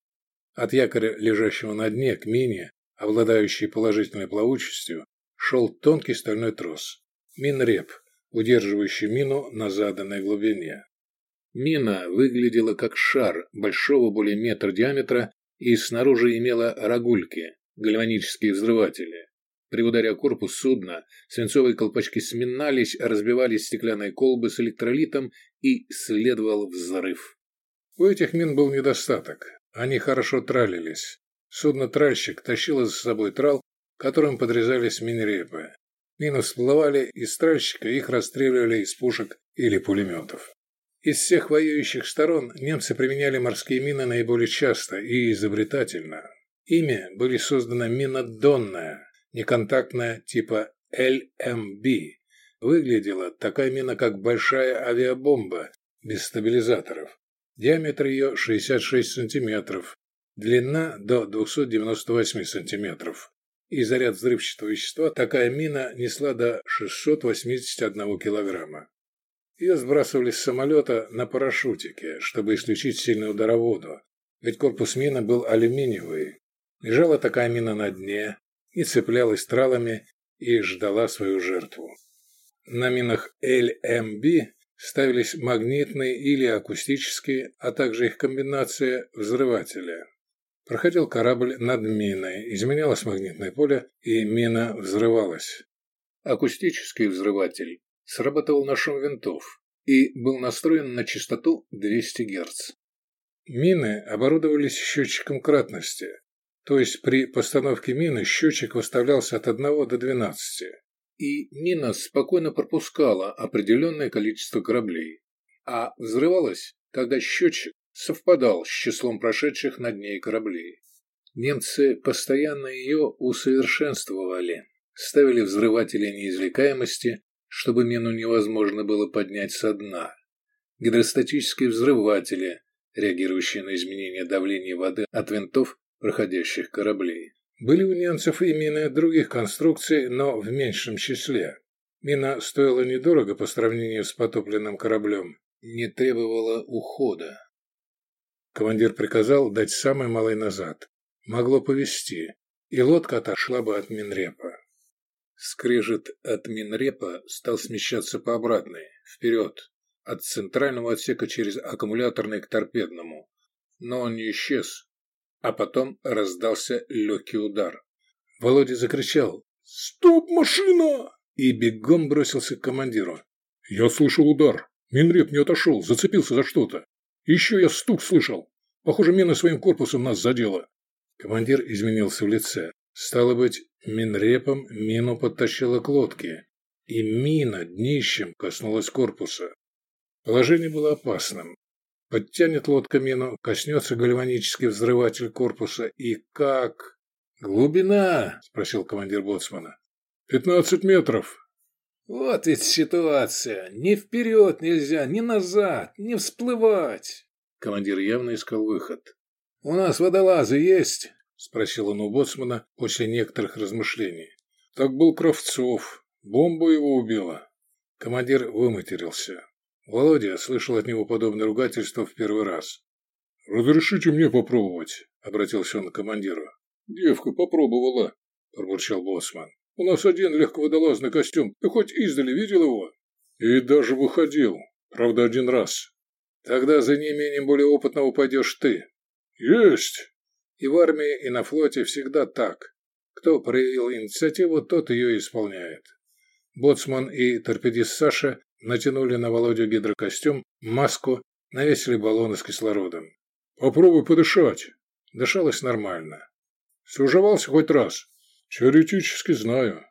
От якоря, лежащего на дне, к мине, обладающей положительной плавучестью, шел тонкий стальной трос. Минреп, удерживающий мину на заданной глубине. Мина выглядела как шар большого более метра диаметра и снаружи имела рогульки, гальванические взрыватели. При ударе корпус судна свинцовые колпачки сминались, разбивались стеклянные колбы с электролитом и следовал взрыв. У этих мин был недостаток. Они хорошо тралились. Судно-тральщик тащило за собой трал, которым подрезались минерепы. Мины всплывали из тральщика, их расстреливали из пушек или пулеметов. Из всех воюющих сторон немцы применяли морские мины наиболее часто и изобретательно. Ими были созданы мина Донная, неконтактная типа LMB. Выглядела такая мина, как большая авиабомба без стабилизаторов. Диаметр ее 66 сантиметров, длина до 298 сантиметров. И заряд взрывчатого вещества такая мина несла до 681 килограмма. Ее сбрасывали с самолета на парашютике, чтобы исключить сильную удароводу, ведь корпус мины был алюминиевый. Лежала такая мина на дне, и цеплялась тралами и ждала свою жертву. На минах LMB ставились магнитные или акустические, а также их комбинация взрывателя. Проходил корабль над миной, изменялось магнитное поле, и мина взрывалась. Акустический взрыватель срабатывал на шум винтов и был настроен на частоту 200 Гц. Мины оборудовались счетчиком кратности, то есть при постановке мины счетчик выставлялся от 1 до 12, и мина спокойно пропускала определенное количество кораблей, а взрывалась, когда счетчик совпадал с числом прошедших над ней кораблей. Немцы постоянно ее усовершенствовали, ставили взрыватели неизвлекаемости, чтобы мину невозможно было поднять со дна, гидростатические взрыватели, реагирующие на изменение давления воды от винтов проходящих кораблей. Были у немцев и мины других конструкций, но в меньшем числе. Мина стоила недорого по сравнению с потопленным кораблем, не требовала ухода. Командир приказал дать самый малый назад. Могло повести, и лодка отошла бы от Минрепа. Скрежет от Минрепа стал смещаться по обратной, вперед, от центрального отсека через аккумуляторный к торпедному. Но он не исчез, а потом раздался легкий удар. Володя закричал «Стоп, машина!» и бегом бросился к командиру. «Я слышал удар. Минреп не отошел, зацепился за что-то. Еще я стук слышал. Похоже, мина своим корпусом нас задела. Командир изменился в лице. Стало быть, минрепом мину подтащила к лодке. И мина днищем коснулась корпуса. Положение было опасным. Подтянет лодка мину, коснется гальванический взрыватель корпуса и как... «Глубина?» – спросил командир боцмана. «Пятнадцать метров», вот ведь ситуация. Ни вперед нельзя, ни назад, не всплывать. Командир явно искал выход. «У нас водолазы есть?» – спросил он у боцмана после некоторых размышлений. «Так был Кравцов. Бомба его убила». Командир выматерился. Володя слышал от него подобное ругательство в первый раз. «Разрешите мне попробовать?» – обратился он к командиру. «Девка попробовала», – пробурчал боцман. У нас один легководолазный костюм. Ты хоть издали видел его? И даже выходил. Правда, один раз. Тогда за неимением более опытного пойдешь ты. Есть. И в армии, и на флоте всегда так. Кто проявил инициативу, тот ее исполняет. Боцман и торпедист Саша натянули на Володю гидрокостюм, маску, навесили баллоны с кислородом. «Попробуй подышать». Дышалось нормально. «Суживался хоть раз?» «Теоретически знаю».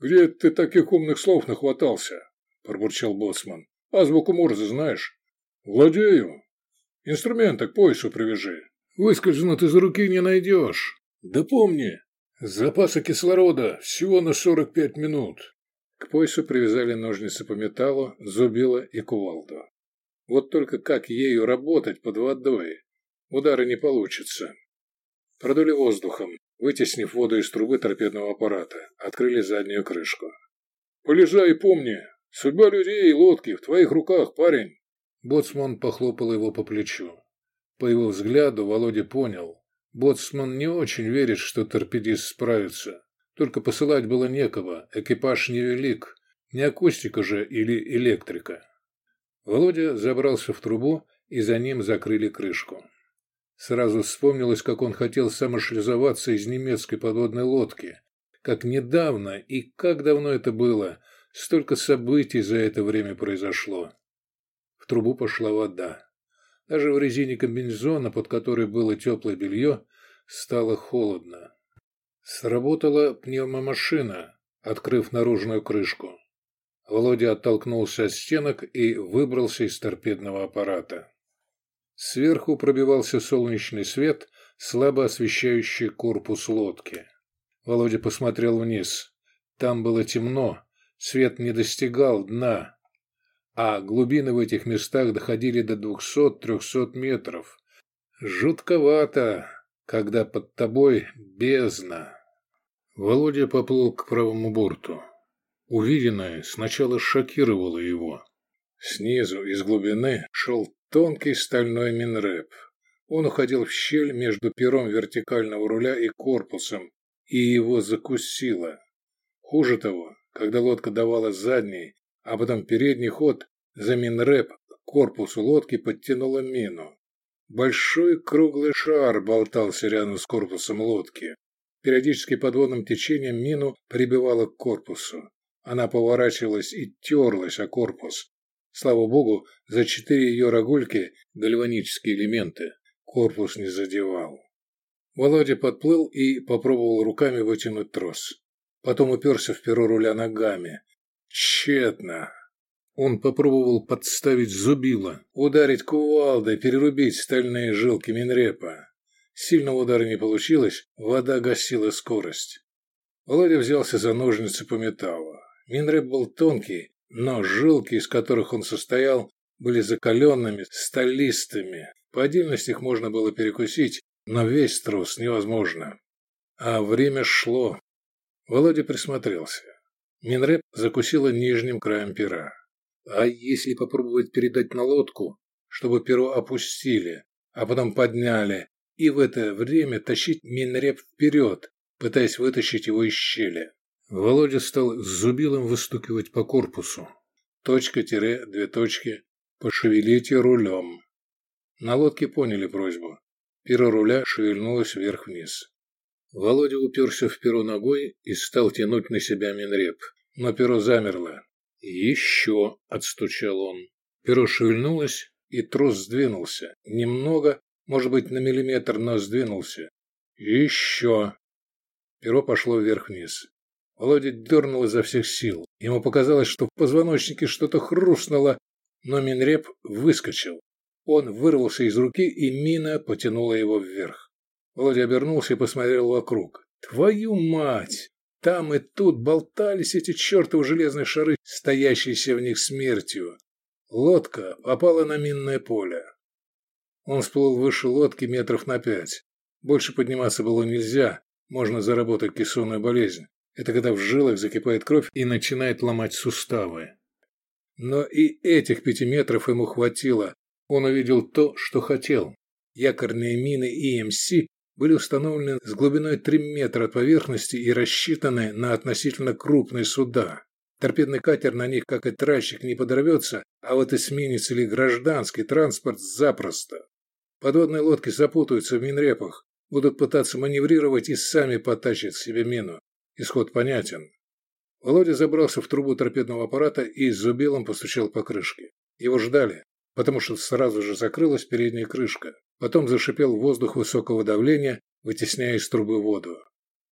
«Где ты таких умных слов нахватался?» – пробурчал боцман. «Азбуку Морзе знаешь?» «Владею. Инструменты к поясу привяжи. Выскользнут из руки не найдешь. Да помни, запаса кислорода всего на 45 минут». К поясу привязали ножницы по металлу, зубило и кувалду. Вот только как ею работать под водой? Удары не получится. Продули воздухом, вытеснив воду из трубы торпедного аппарата, открыли заднюю крышку. «Полезай и помни, судьба людей и лодки в твоих руках, парень!» Боцман похлопал его по плечу. По его взгляду Володя понял. Боцман не очень верит, что торпедист справится. Только посылать было некого, экипаж невелик, не акустика же или электрика. Володя забрался в трубу, и за ним закрыли крышку. Сразу вспомнилось, как он хотел самошлизоваться из немецкой подводной лодки. Как недавно и как давно это было. Столько событий за это время произошло. В трубу пошла вода. Даже в резине комбинезона, под которой было теплое белье, стало холодно. Сработала пневмомашина, открыв наружную крышку. Володя оттолкнулся от стенок и выбрался из торпедного аппарата. Сверху пробивался солнечный свет, слабо освещающий корпус лодки. Володя посмотрел вниз. Там было темно, свет не достигал дна, а глубины в этих местах доходили до двухсот-трехсот метров. Жутковато, когда под тобой бездна. Володя поплыл к правому борту. Увиденное сначала шокировало его. Снизу, из глубины, шел Тонкий стальной минреп. Он уходил в щель между пером вертикального руля и корпусом, и его закусило. Хуже того, когда лодка давала задний, а потом передний ход, за Минреп к корпусу лодки подтянула мину. Большой круглый шар болтался рядом с корпусом лодки. Периодически подводным течением мину прибивала к корпусу. Она поворачивалась и терлась о корпус. Слава богу, за четыре ее рогульки гальванические элементы корпус не задевал. Володя подплыл и попробовал руками вытянуть трос. Потом уперся в перо руля ногами. Тщетно. Он попробовал подставить зубило, ударить кувалдой, перерубить стальные жилки Минрепа. Сильного удара не получилось, вода гасила скорость. Володя взялся за ножницы по металлу. Минреп был тонкий, но жилки, из которых он состоял, были закаленными, сталистыми. По отдельности их можно было перекусить, но весь трос невозможно. А время шло. Володя присмотрелся. Минреп закусила нижним краем пера. А если попробовать передать на лодку, чтобы перо опустили, а потом подняли, и в это время тащить Минреп вперед, пытаясь вытащить его из щели? Володя стал зубилом выстукивать по корпусу. Точка-тире, две точки. Пошевелите рулем. На лодке поняли просьбу. Перо руля шевельнулось вверх-вниз. Володя уперся в перо ногой и стал тянуть на себя Минреп. Но перо замерло. «Еще!» – отстучал он. Перо шевельнулось, и трос сдвинулся. Немного, может быть, на миллиметр, но сдвинулся. «Еще!» Перо пошло вверх-вниз. Володя дернул изо всех сил. Ему показалось, что в позвоночнике что-то хрустнуло, но Минреп выскочил. Он вырвался из руки, и мина потянула его вверх. Володя обернулся и посмотрел вокруг. «Твою мать! Там и тут болтались эти чертовы железные шары, стоящиеся в них смертью. Лодка попала на минное поле. Он всплыл выше лодки метров на пять. Больше подниматься было нельзя, можно заработать кессонную болезнь. Это когда в жилах закипает кровь и начинает ломать суставы. Но и этих пяти метров ему хватило. Он увидел то, что хотел. Якорные мины EMC были установлены с глубиной 3 метра от поверхности и рассчитаны на относительно крупные суда. Торпедный катер на них, как и тральщик, не подорвется, а вот эсминец или гражданский транспорт запросто. Подводные лодки запутаются в минрепах, будут пытаться маневрировать и сами потащат себе мину. Исход понятен. Володя забрался в трубу торпедного аппарата и зубилом постучал по крышке. Его ждали, потому что сразу же закрылась передняя крышка. Потом зашипел воздух высокого давления, вытесняя из трубы воду.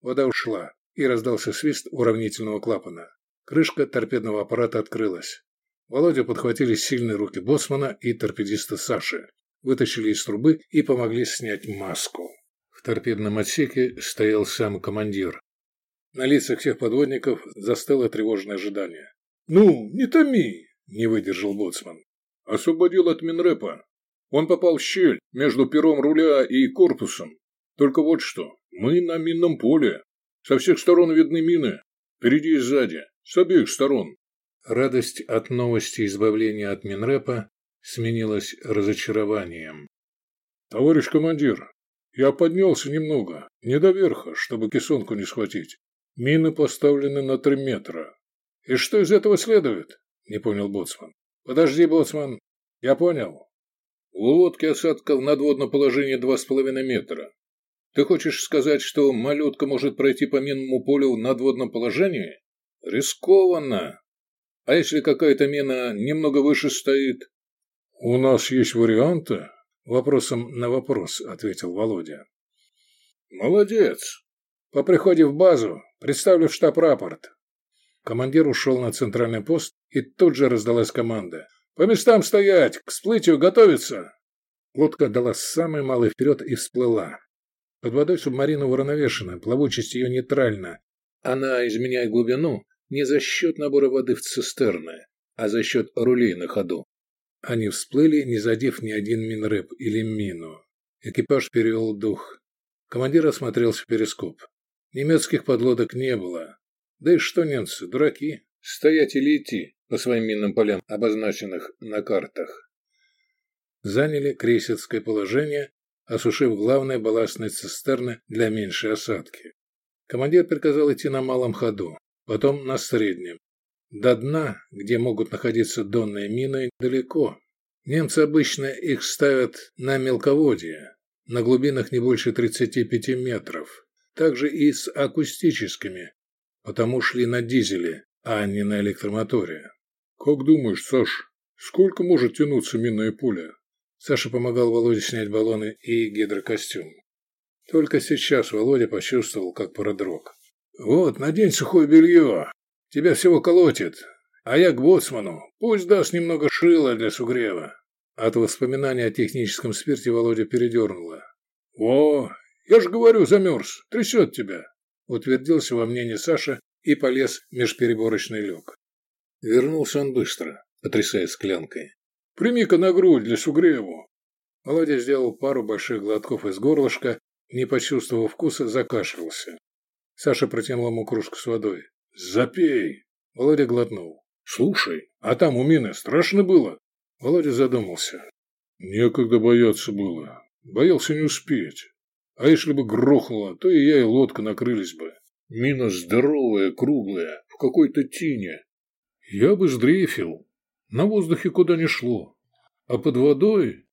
Вода ушла, и раздался свист уравнительного клапана. Крышка торпедного аппарата открылась. Володя подхватили сильные руки боцмана и торпедиста Саши, вытащили из трубы и помогли снять маску. В торпедном отсеке стоял сам командир. На лицах всех подводников застыло тревожное ожидание. «Ну, не томи!» – не выдержал боцман. «Освободил от Минрепа. Он попал в щель между пером руля и корпусом. Только вот что, мы на минном поле. Со всех сторон видны мины. Впереди и сзади. С обеих сторон. Радость от новости избавления от Минрепа сменилась разочарованием. «Товарищ командир, я поднялся немного, не до верха, чтобы кессонку не схватить. Мины поставлены на три метра. И что из этого следует?» – не понял Боцман. «Подожди, Боцман. Я понял. У лодки осадка в надводном положении два с половиной метра. Ты хочешь сказать, что малютка может пройти по минному полю в надводном положении? Рискованно. А если какая-то мина немного выше стоит? У нас есть варианты. Вопросом на вопрос, ответил Володя. Молодец. По приходе в базу представлю в штаб рапорт. Командир ушел на центральный пост, и тут же раздалась команда. «По местам стоять! К всплытию готовиться!» Лодка дала самый малый вперед и всплыла. Под водой субмарина уравновешена, плавучесть ее нейтральна. Она изменяет глубину не за счет набора воды в цистерны, а за счет рулей на ходу. Они всплыли, не задев ни один минреп или мину. Экипаж перевел дух. Командир осмотрелся в перископ. Немецких подлодок не было. Да и что немцы, дураки? Стоять или идти? по своим минным полям, обозначенных на картах. Заняли крейсерское положение, осушив главные балластные цистерны для меньшей осадки. Командир приказал идти на малом ходу, потом на среднем. До дна, где могут находиться донные мины, далеко. Немцы обычно их ставят на мелководье, на глубинах не больше 35 метров. Также и с акустическими, потому шли на дизеле, а не на электромоторе. «Как думаешь, Саш, сколько может тянуться минное поле?» Саша помогал Володе снять баллоны и гидрокостюм. Только сейчас Володя почувствовал, как продрог. «Вот, надень сухое белье. Тебя всего колотит. А я к боцману. Пусть даст немного шила для сугрева». От воспоминания о техническом спирте Володя передернуло. «О, я же говорю, замерз. Трясет тебя», — утвердился во мнении Саша и полез межпереборочный люк. Вернулся он быстро, потрясая склянкой. «Прими-ка на грудь для сугреву». Володя сделал пару больших глотков из горлышка не почувствовав вкуса, закашлялся. Саша протянул ему кружку с водой. «Запей!» Володя глотнул. «Слушай, а там у мины страшно было?» Володя задумался. «Некогда бояться было. Боялся не успеть. А если бы грохнуло, то и я, и лодка накрылись бы. Мина здоровая, круглая, в какой-то тине. Я бы сдрейфил. На воздухе куда не шло. А под водой